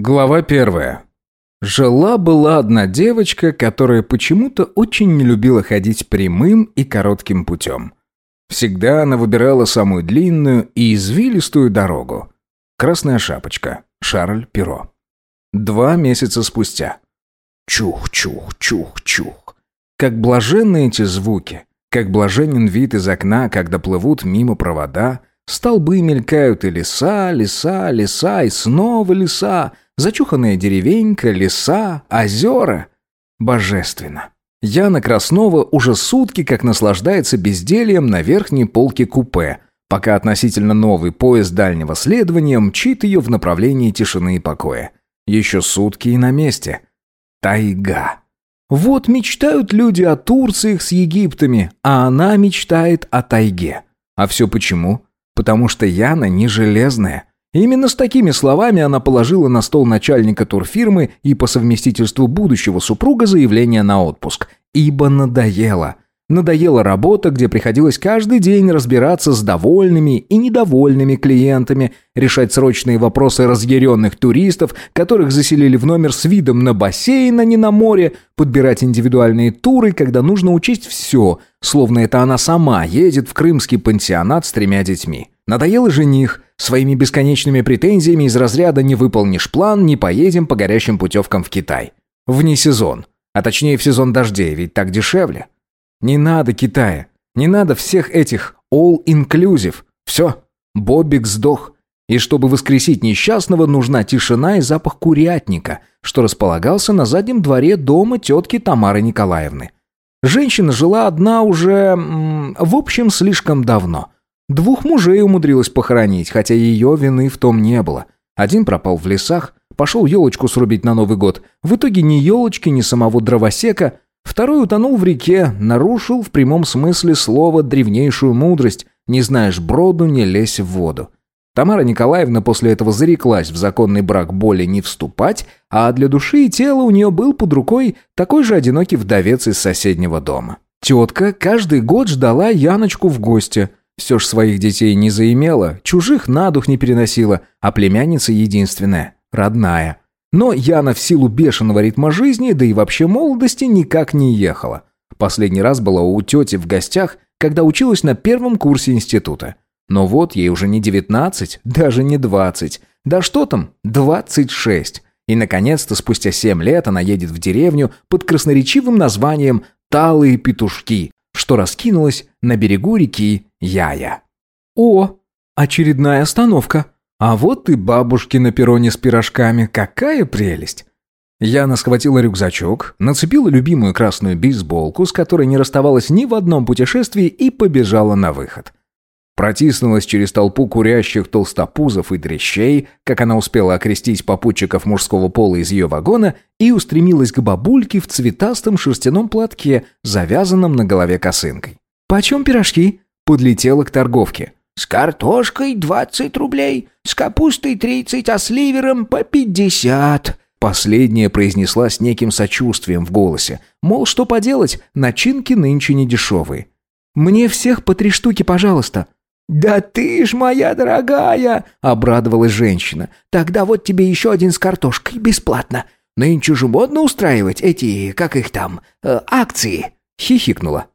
Глава первая. Жила-была одна девочка, которая почему-то очень не любила ходить прямым и коротким путем. Всегда она выбирала самую длинную и извилистую дорогу. Красная шапочка. Шарль Перо. Два месяца спустя. Чух-чух-чух-чух. Как блаженны эти звуки. Как блаженен вид из окна, когда плывут мимо провода. Столбы мелькают и леса, леса, леса и снова леса. Зачуханная деревенька, леса, озера. Божественно. Яна Краснова уже сутки как наслаждается бездельем на верхней полке купе, пока относительно новый поезд дальнего следования мчит ее в направлении тишины и покоя. Еще сутки и на месте. Тайга. Вот мечтают люди о Турциях с Египтами, а она мечтает о тайге. А все почему? Потому что Яна не железная. Именно с такими словами она положила на стол начальника турфирмы и по совместительству будущего супруга заявление на отпуск. Ибо надоело. Надоела работа, где приходилось каждый день разбираться с довольными и недовольными клиентами, решать срочные вопросы разъяренных туристов, которых заселили в номер с видом на бассейн, а не на море, подбирать индивидуальные туры, когда нужно учесть все, словно это она сама едет в крымский пансионат с тремя детьми. Надоел и жених своими бесконечными претензиями из разряда «не выполнишь план, не поедем по горящим путевкам в Китай». Вне сезон. А точнее в сезон дождей, ведь так дешевле. Не надо Китая. Не надо всех этих all-inclusive. Все. Бобик сдох. И чтобы воскресить несчастного, нужна тишина и запах курятника, что располагался на заднем дворе дома тетки Тамары Николаевны. Женщина жила одна уже, в общем, слишком давно – Двух мужей умудрилась похоронить, хотя ее вины в том не было. Один пропал в лесах, пошел елочку срубить на Новый год. В итоге ни елочки, ни самого дровосека. Второй утонул в реке, нарушил в прямом смысле слова древнейшую мудрость «не знаешь броду, не лезь в воду». Тамара Николаевна после этого зареклась в законный брак более не вступать, а для души и тела у нее был под рукой такой же одинокий вдовец из соседнего дома. Тетка каждый год ждала Яночку в гости – все ж своих детей не заимела, чужих на дух не переносила, а племянница единственная, родная. Но Яна в силу бешеного ритма жизни, да и вообще молодости, никак не ехала. Последний раз была у тети в гостях, когда училась на первом курсе института. Но вот ей уже не 19, даже не 20. Да что там, 26. И, наконец-то, спустя 7 лет она едет в деревню под красноречивым названием «Талые петушки», что раскинулось на берегу реки Яя. «О, очередная остановка. А вот и бабушки на перроне с пирожками. Какая прелесть!» Яна схватила рюкзачок, нацепила любимую красную бейсболку, с которой не расставалась ни в одном путешествии, и побежала на выход. Протиснулась через толпу курящих толстопузов и дрещей, как она успела окрестить попутчиков мужского пола из ее вагона, и устремилась к бабульке в цветастом шерстяном платке, завязанном на голове косынкой. «Почем пирожки?» Подлетела к торговке. «С картошкой двадцать рублей, с капустой тридцать, а с ливером по пятьдесят». Последняя произнесла с неким сочувствием в голосе. Мол, что поделать, начинки нынче не дешевые. «Мне всех по три штуки, пожалуйста», «Да ты ж моя дорогая!» — обрадовалась женщина. «Тогда вот тебе еще один с картошкой, бесплатно. Нынче же модно устраивать эти, как их там, э, акции!» — хихикнула.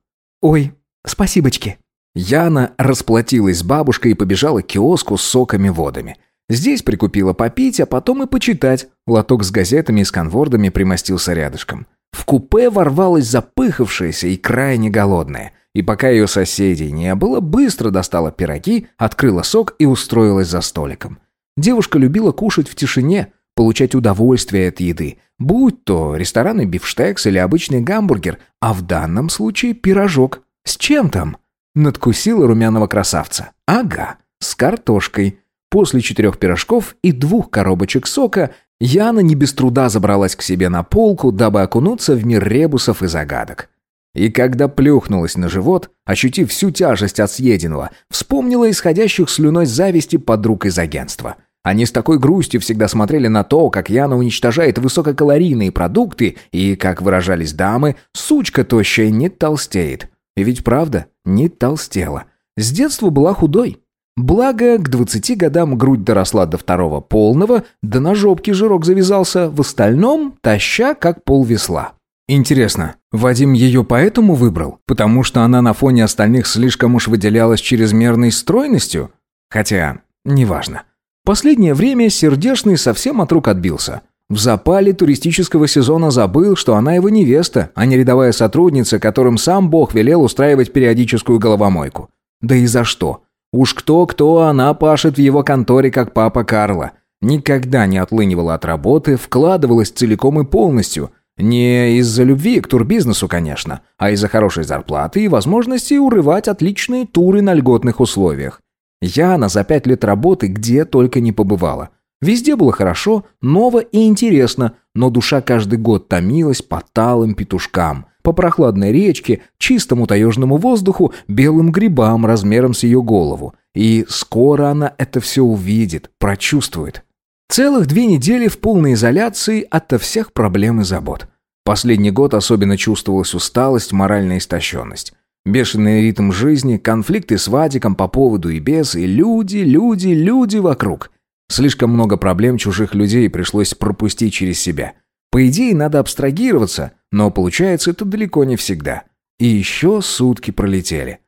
«Ой, спасибочки!» Яна расплатилась с бабушкой и побежала к киоску с соками-водами. Здесь прикупила попить, а потом и почитать. Лоток с газетами и сканвордами примостился рядышком. В купе ворвалась запыхавшаяся и крайне голодная — и пока ее соседей не было, быстро достала пироги, открыла сок и устроилась за столиком. Девушка любила кушать в тишине, получать удовольствие от еды, будь то ресторанный бифштекс или обычный гамбургер, а в данном случае пирожок. С чем там? Надкусила румяного красавца. Ага, с картошкой. После четырех пирожков и двух коробочек сока Яна не без труда забралась к себе на полку, дабы окунуться в мир ребусов и загадок. И когда плюхнулась на живот, ощутив всю тяжесть от съеденного, вспомнила исходящих слюной зависти подруг из агентства. Они с такой грустью всегда смотрели на то, как Яна уничтожает высококалорийные продукты, и, как выражались дамы, сучка тощая не толстеет. И ведь правда, не толстела. С детства была худой. Благо, к 20 годам грудь доросла до второго полного, да на жопке жирок завязался, в остальном таща как полвесла. Интересно, Вадим ее поэтому выбрал? Потому что она на фоне остальных слишком уж выделялась чрезмерной стройностью? Хотя, неважно. Последнее время сердечный совсем от рук отбился. В запале туристического сезона забыл, что она его невеста, а не рядовая сотрудница, которым сам Бог велел устраивать периодическую головомойку. Да и за что? Уж кто-кто, она пашет в его конторе, как папа Карла. Никогда не отлынивала от работы, вкладывалась целиком и полностью. Не из-за любви к турбизнесу, конечно, а из-за хорошей зарплаты и возможности урывать отличные туры на льготных условиях. Яна за пять лет работы где только не побывала. Везде было хорошо, ново и интересно, но душа каждый год томилась по талым петушкам – по прохладной речке, чистому таежному воздуху, белым грибам размером с ее голову. И скоро она это все увидит, прочувствует. Целых две недели в полной изоляции ото всех проблем и забот. Последний год особенно чувствовалась усталость, моральная истощенность. Бешеный ритм жизни, конфликты с Вадиком по поводу и без, и люди, люди, люди вокруг. Слишком много проблем чужих людей пришлось пропустить через себя. По идее, надо абстрагироваться, но получается это далеко не всегда. И еще сутки пролетели.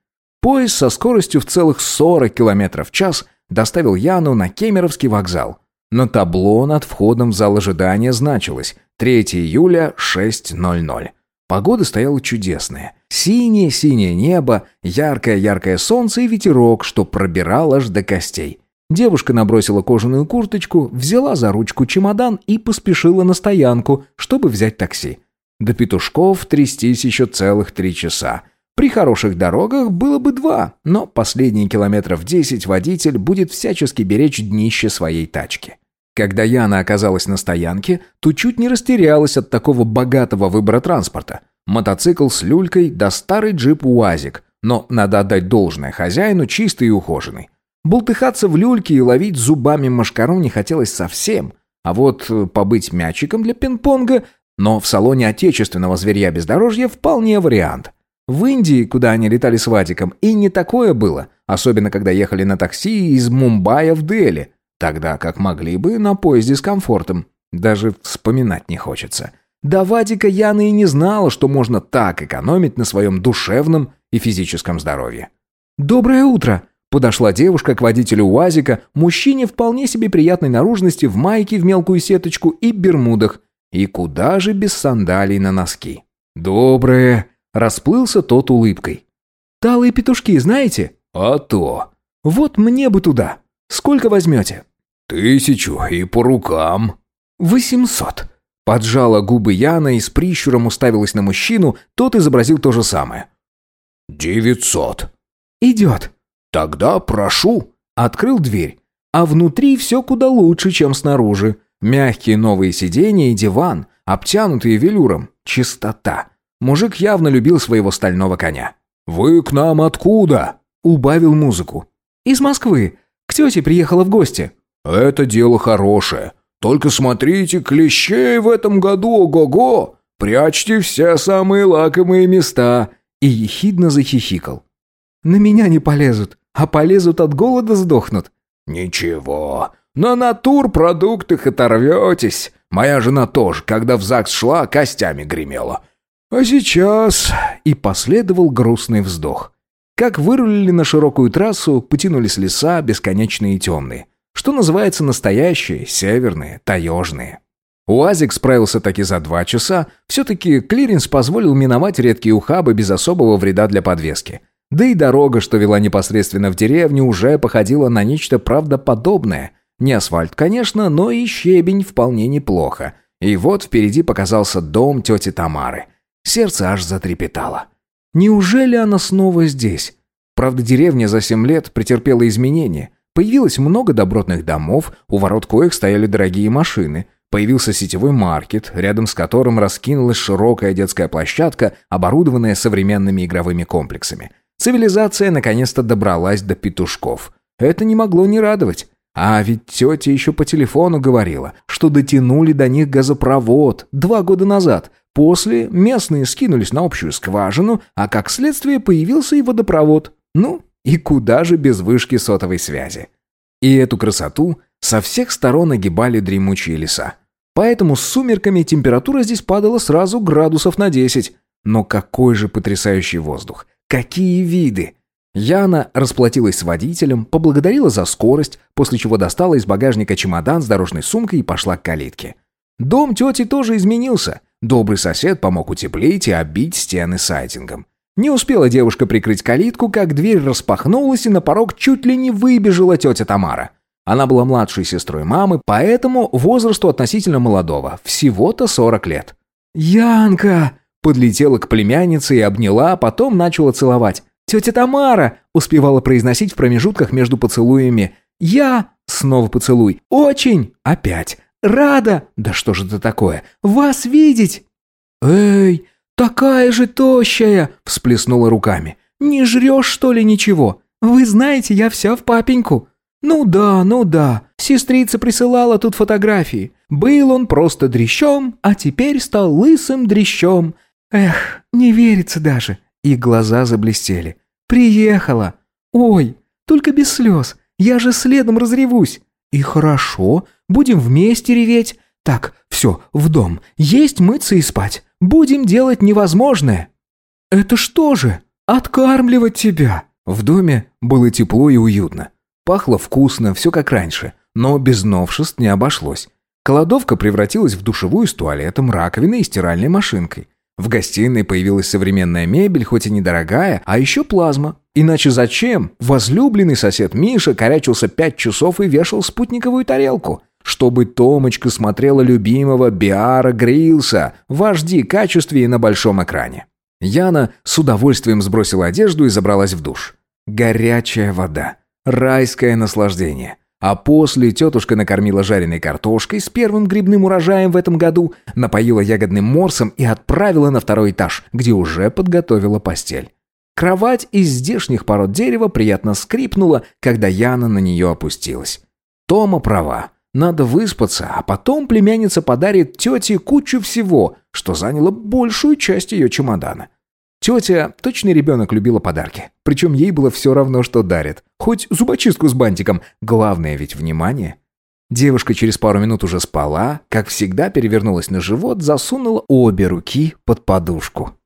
Поезд со скоростью в целых 40 км в час доставил Яну на Кемеровский вокзал. На табло над входом в зал ожидания значилось 3 июля 6.00. Погода стояла чудесная. Синее-синее небо, яркое-яркое солнце и ветерок, что пробирал аж до костей. Девушка набросила кожаную курточку, взяла за ручку чемодан и поспешила на стоянку, чтобы взять такси. До Петушков трястись еще целых три часа. При хороших дорогах было бы два, но последние километров десять водитель будет всячески беречь днище своей тачки. Когда Яна оказалась на стоянке, то чуть не растерялась от такого богатого выбора транспорта. Мотоцикл с люлькой да старый джип УАЗик, но надо отдать должное хозяину чистый и ухоженный. Бултыхаться в люльке и ловить зубами машкару не хотелось совсем. А вот э, побыть мячиком для пинг-понга, но в салоне отечественного зверья бездорожья вполне вариант. В Индии, куда они летали с Вадиком, и не такое было, особенно когда ехали на такси из Мумбаи в Дели, тогда как могли бы на поезде с комфортом. Даже вспоминать не хочется. До Вадика Яна и не знала, что можно так экономить на своем душевном и физическом здоровье. «Доброе утро!» Подошла девушка к водителю УАЗика, мужчине вполне себе приятной наружности в майке в мелкую сеточку и бермудах. И куда же без сандалий на носки? «Доброе!» – расплылся тот улыбкой. «Талые петушки знаете?» «А то!» «Вот мне бы туда. Сколько возьмете?» «Тысячу и по рукам». «Восемьсот». Поджала губы Яна и с прищуром уставилась на мужчину, тот изобразил то же самое. «Девятьсот». «Идет». «Тогда прошу». Открыл дверь. А внутри все куда лучше, чем снаружи. Мягкие новые сиденья и диван, обтянутые велюром. Чистота. Мужик явно любил своего стального коня. «Вы к нам откуда?» Убавил музыку. «Из Москвы. К тете приехала в гости». «Это дело хорошее. Только смотрите, клещей в этом году ого-го! Прячьте все самые лакомые места!» И ехидно захихикал. «На меня не полезут а полезут от голода сдохнут». «Ничего, на натурпродуктах оторветесь. Моя жена тоже, когда в ЗАГС шла, костями гремела. А сейчас...» И последовал грустный вздох. Как вырулили на широкую трассу, потянулись леса, бесконечные и темные. Что называется настоящие, северные, таежные. УАЗик справился таки за два часа. Все-таки клиренс позволил миновать редкие ухабы без особого вреда для подвески. Да и дорога, что вела непосредственно в деревню, уже походила на нечто правдоподобное. Не асфальт, конечно, но и щебень вполне неплохо. И вот впереди показался дом тети Тамары. Сердце аж затрепетало. Неужели она снова здесь? Правда, деревня за семь лет претерпела изменения. Появилось много добротных домов, у ворот коих стояли дорогие машины. Появился сетевой маркет, рядом с которым раскинулась широкая детская площадка, оборудованная современными игровыми комплексами – Цивилизация наконец-то добралась до петушков. Это не могло не радовать. А ведь тетя еще по телефону говорила, что дотянули до них газопровод два года назад. После местные скинулись на общую скважину, а как следствие появился и водопровод. Ну, И куда же без вышки сотовой связи? И эту красоту со всех сторон огибали дремучие леса. Поэтому с сумерками температура здесь падала сразу градусов на 10. Но какой же потрясающий воздух! Какие виды! Яна расплатилась с водителем, поблагодарила за скорость, после чего достала из багажника чемодан с дорожной сумкой и пошла к калитке. Дом тети тоже изменился. Добрый сосед помог утеплить и оббить стены сайдингом. Не успела девушка прикрыть калитку, как дверь распахнулась, и на порог чуть ли не выбежала тетя Тамара. Она была младшей сестрой мамы, поэтому возрасту относительно молодого, всего-то 40 лет. «Янка!» – подлетела к племяннице и обняла, а потом начала целовать. «Тетя Тамара!» – успевала произносить в промежутках между поцелуями. «Я!» – снова поцелуй. «Очень!» – опять. «Рада!» – да что же это такое? «Вас видеть!» «Эй, такая же тощая!» – всплеснула руками. «Не жрешь, что ли, ничего? Вы знаете, я вся в папеньку!» «Ну да, ну да, сестрица присылала тут фотографии. Был он просто дрещом, а теперь стал лысым дрещом. Эх, не верится даже и глаза заблестели. «Приехала! Ой, только без слез, я же следом разревусь!» «И хорошо, будем вместе реветь. Так, все, в дом, есть, мыться и спать. Будем делать невозможное». «Это что же? Откармливать тебя?» В доме было тепло и уютно. Пахло вкусно, все как раньше, но без новшеств не обошлось. Кладовка превратилась в душевую с туалетом, раковиной и стиральной машинкой. В гостиной появилась современная мебель, хоть и недорогая, а еще плазма. Иначе зачем? Возлюбленный сосед Миша корячился пять часов и вешал спутниковую тарелку. Чтобы Томочка смотрела любимого Биара Грилса в HD качестве и на большом экране. Яна с удовольствием сбросила одежду и забралась в душ. Горячая вода. Райское наслаждение. А после тетушка накормила жареной картошкой с первым грибным урожаем в этом году, напоила ягодным морсом и отправила на второй этаж, где уже подготовила постель. Кровать из здешних пород дерева приятно скрипнула, когда Яна на нее опустилась. Тома права. Надо выспаться, а потом племянница подарит тете кучу всего, что заняло большую часть ее чемодана. Тетя, точный ребенок, любила подарки. Причем ей было все равно, что дарит. Хоть зубочистку с бантиком. Главное ведь внимание. Девушка через пару минут уже спала, как всегда перевернулась на живот, засунула обе руки под подушку.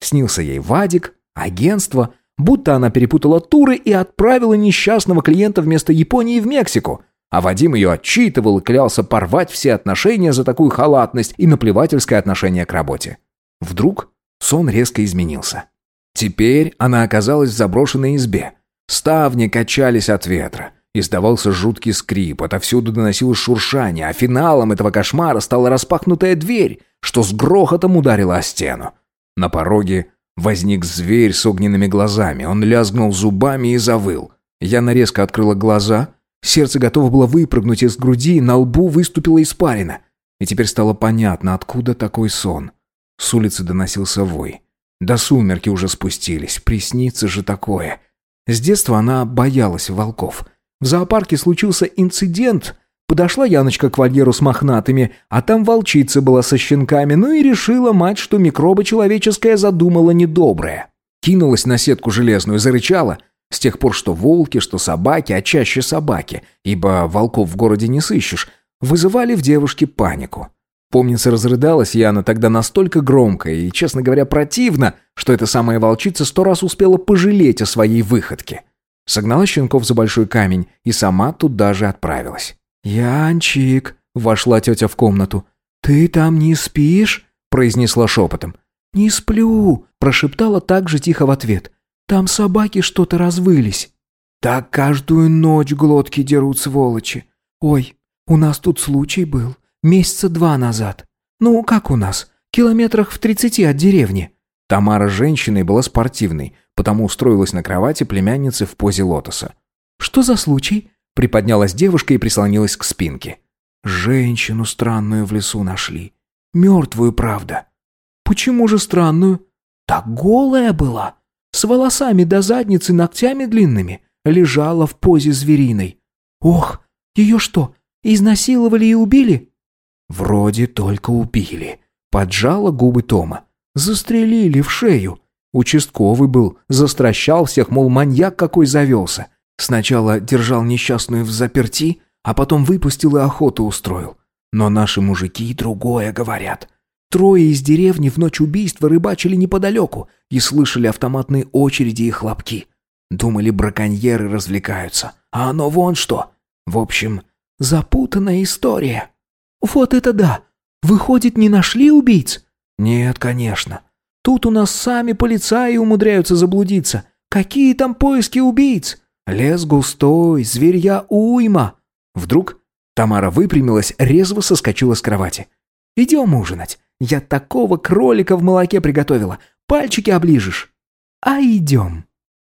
Снился ей Вадик, агентство, будто она перепутала туры и отправила несчастного клиента вместо Японии в Мексику. А Вадим ее отчитывал и клялся порвать все отношения за такую халатность и наплевательское отношение к работе. Вдруг Сон резко изменился. Теперь она оказалась в заброшенной избе. Ставни качались от ветра. Издавался жуткий скрип, отовсюду доносилось шуршание, а финалом этого кошмара стала распахнутая дверь, что с грохотом ударила о стену. На пороге возник зверь с огненными глазами. Он лязгнул зубами и завыл. Яна резко открыла глаза. Сердце готово было выпрыгнуть из груди, на лбу выступила испарина. И теперь стало понятно, откуда такой сон. С улицы доносился вой. До сумерки уже спустились, приснится же такое. С детства она боялась волков. В зоопарке случился инцидент. Подошла Яночка к вольеру с мохнатыми, а там волчица была со щенками, ну и решила мать, что микроба человеческая задумала недоброе. Кинулась на сетку железную, зарычала. С тех пор, что волки, что собаки, а чаще собаки, ибо волков в городе не сыщешь, вызывали в девушке панику. Помнится, разрыдалась Яна тогда настолько громко и, честно говоря, противно, что эта самая волчица сто раз успела пожалеть о своей выходке. Согнала щенков за большой камень и сама туда же отправилась. «Янчик», — вошла тетя в комнату, — «ты там не спишь?» — произнесла шепотом. «Не сплю», — прошептала так же тихо в ответ. «Там собаки что-то развылись». «Так каждую ночь глотки дерут сволочи. Ой, у нас тут случай был. Месяца два назад. Ну, как у нас? Километрах в тридцати от деревни». Тамара женщиной была спортивной, потому устроилась на кровати племянницы в позе лотоса. «Что за случай?» Приподнялась девушка и прислонилась к спинке. «Женщину странную в лесу нашли. Мертвую, правда». «Почему же странную?» «Так голая была. С волосами до задницы, ногтями длинными. Лежала в позе звериной. Ох, ее что, изнасиловали и убили?» «Вроде только убили», — поджала губы Тома. «Застрелили в шею. Участковый был, застращал всех, мол, маньяк какой завелся. Сначала держал несчастную в заперти, а потом выпустил и охоту устроил. Но наши мужики другое говорят. Трое из деревни в ночь убийства рыбачили неподалеку и слышали автоматные очереди и хлопки. Думали, браконьеры развлекаются. А оно вон что. В общем, запутанная история. Вот это да! Выходит, не нашли убийц? Нет, конечно. Тут у нас сами полицаи умудряются заблудиться. Какие там поиски убийц? Лес густой, зверья уйма. Вдруг Тамара выпрямилась, резво соскочила с кровати. «Идем ужинать. Я такого кролика в молоке приготовила. Пальчики оближешь». «А идем».